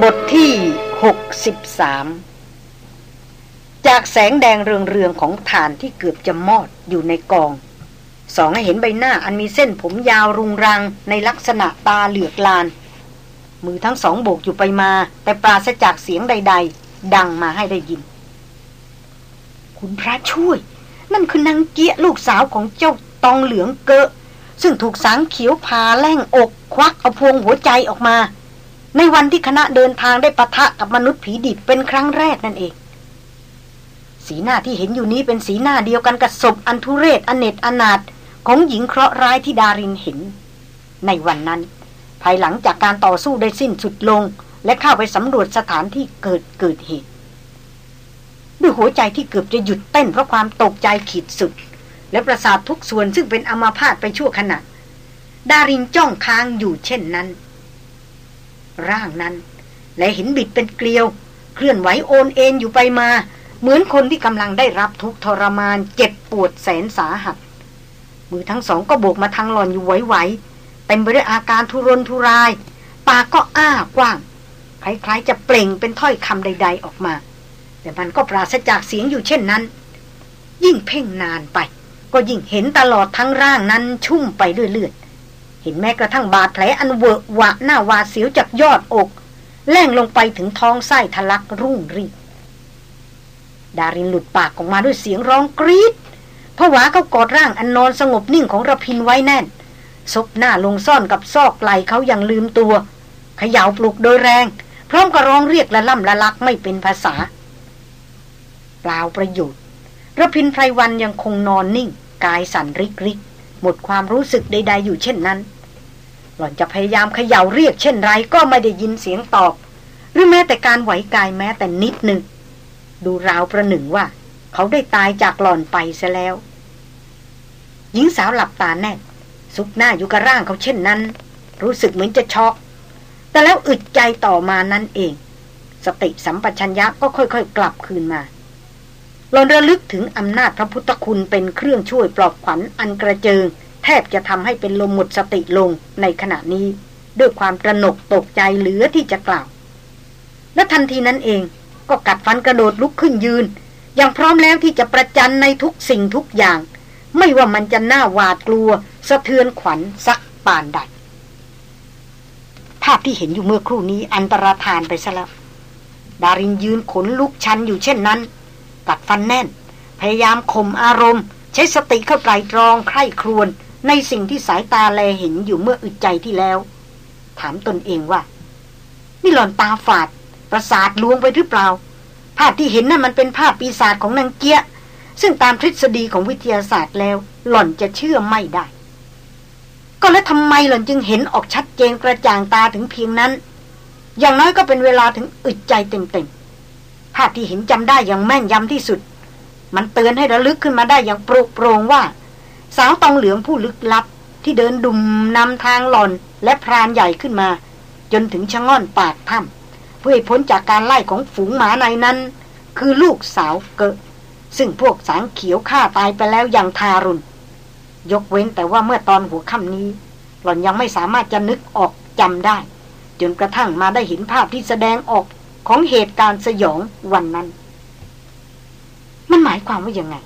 บทที่ 63 จากแสงแดงเรืองๆของฐานที่เกือบจะมอดอยู่ในกอง สองให้เห็นใบหน้าอันมีเส้นผมยาวรุงรังในลักษณะตาเหลือกลาน มือทั้งสองโบกอยู่ไปมา แต่ปราศจากเสียงใด ๆ ดังมาให้ได้ยิน คุณพระช่วย นั่นคือนางเกียลูกสาวของเจ้าตองเหลืองเกะซึ่งถูกสางเขียวพาแล่งอกควักเอาพวงหัวใจออกมา ในวันที่คณะเดินทางได้ปะทะกับมนุษย์ผีดิบเป็นครั้งแรกนั่นเอง สีหน้าที่เห็นอยู่นี้เป็นสีหน้าเดียวกันกับศพอันทุเรศอเนตอนาถของหญิงเคราะห์ร้ายที่ดารินเห็น ในวันนั้น ภายหลังจากการต่อสู้ได้สิ้นสุดลง และเข้าไปสำรวจสถานที่เกิดเกิดเหตุด้วยหัวใจที่เกือบจะหยุดเต้นเพราะความตกใจขีดสุด และประสาททุกส่วนซึ่งเป็นอมาพาตไปชั่วขณะดารินจ้องค้างอยู่เช่นนั้น ร่างนั้น และเห็นบิดเป็นเกลียว เคลื่อนไหวโอนเอ็นอยู่ไปมา เหมือนคนที่กำลังได้รับทุกทรมานเจ็บปวดแสนสาหัส มือทั้งสองก็โบกมาทางหลอนอยู่ไหวๆเต็มไปด้วยอาการทุรนทุราย ปากก็อ้ากว้าง คล้ายๆจะเปล่งเป็นถ้อยคำใด ๆออกมา แต่มันก็ปราศจากเสียงอยู่เช่นนั้น ยิ่งเพ่งนานไป ก็ยิ่งเห็นตลอดทั้งร่างนั้นชุ่มไปด้วยเลือด เห็นแม้กระทั่งบาดแผลอันเวอะหวะหน้าวาเสียวจากยอดอก แล่งลงไปถึงท้องไส้ทะลักรุ่งรีดารินหลุดปากออกมาด้วยเสียงร้องกรีดผวาเขากอดร่างอันนอนสงบนิ่งของระพินไว้แน่น ซบหน้าลงซ่อนกับซอกไหลเขาอย่างลืมตัวเขย่าปลุกโดยแรง พร้อมกับร้องเรียกละล่ำละลักไม่เป็นภาษา เปล่าประโยชน์ระพินไพรวันยังคงนอนนิ่ง กายสั่นริกริก หมดความรู้สึกใด ๆ อยู่เช่นนั้น หล่อนจะพยายามเขย่าเรียกเช่นไรก็ไม่ได้ยินเสียงตอบ หรือแม้แต่การไหวกายแม้แต่นิดหนึ่ง ดูราวประหนึ่งว่า เขาได้ตายจากหล่อนไปซะแล้ว หญิงสาวหลับตาแน่ซุกหน้าอยู่กับร่างเขาเช่นนั้น รู้สึกเหมือนจะช็อก แต่แล้วอึดใจต่อมานั่นเอง สติสัมปชัญญะก็ค่อยๆ กลับคืนมา หลอนระลึกถึงอำนาจพระพุทธคุณเป็นเครื่องช่วยปลอบขวัญอันกระเจิง แทบจะทำให้เป็นลมหมดสติลงในขณะนี้ ด้วยความตระหนกตกใจเหลือที่จะกล่าว และทันทีนั้นเองก็กัดฟันกระโดดลุกขึ้นยืน อย่างพร้อมแล้วที่จะประจันในทุกสิ่งทุกอย่าง ไม่ว่ามันจะน่าหวาดกลัว สะเทือนขวัญสักปานใดภาพที่เห็นอยู่เมื่อครู่นี้อันตรธานไปซะแล้ว ดารินยืนขนลุกชันอยู่เช่นนั้น กัดฟันแน่น พยายามข่มอารมณ์ ใช้สติเข้าไตรตรองใคร่ครวญในสิ่งที่สายตาแลเห็นอยู่เมื่ออึดใจที่แล้ว ถามตนเองว่า นี่หล่อนตาฝาด ประสาทลวงไปหรือเปล่า ภาพที่เห็นนั่นมันเป็นภาพปีศาจของนางเกียซึ่งตามทฤษฎีของวิทยาศาสตร์แล้ว หล่อนจะเชื่อไม่ได้ ก็แล้วทำไมหล่อนจึงเห็นออกชัดเจนกระจ่างตาถึงเพียงนั้น อย่างน้อยก็เป็นเวลาถึงอึดใจเต็มๆ ภาพที่เห็นจำได้อย่างแม่นยำที่สุด มันเตือนให้ระลึกขึ้นมาได้อย่างโปร่งโปร่งว่า สาวตองเหลืองผู้ลึกลับ ที่เดินดุมนำทางหล่อนและพรานใหญ่ขึ้นมา จนถึงชะง่อนปากถ้ำเพื่อพ้นจากการไล่ของฝูงหมาในนั้น คือลูกสาวเกะซึ่งพวกสางเขียวฆ่าตายไปแล้วอย่างทารุณ ยกเว้นแต่ว่าเมื่อตอนหัวค่ำนี้ หล่อนยังไม่สามารถจะนึกออกจำได้ จนกระทั่งมาได้เห็นภาพที่แสดงออก ของเหตุการณ์สยองวันนั้น มันหมายความว่ายังไง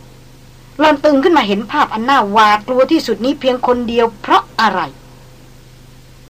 หลอนตึงขึ้นมาเห็นภาพอันน่าหวาดกลัวที่สุดนี้เพียงคนเดียวเพราะอะไร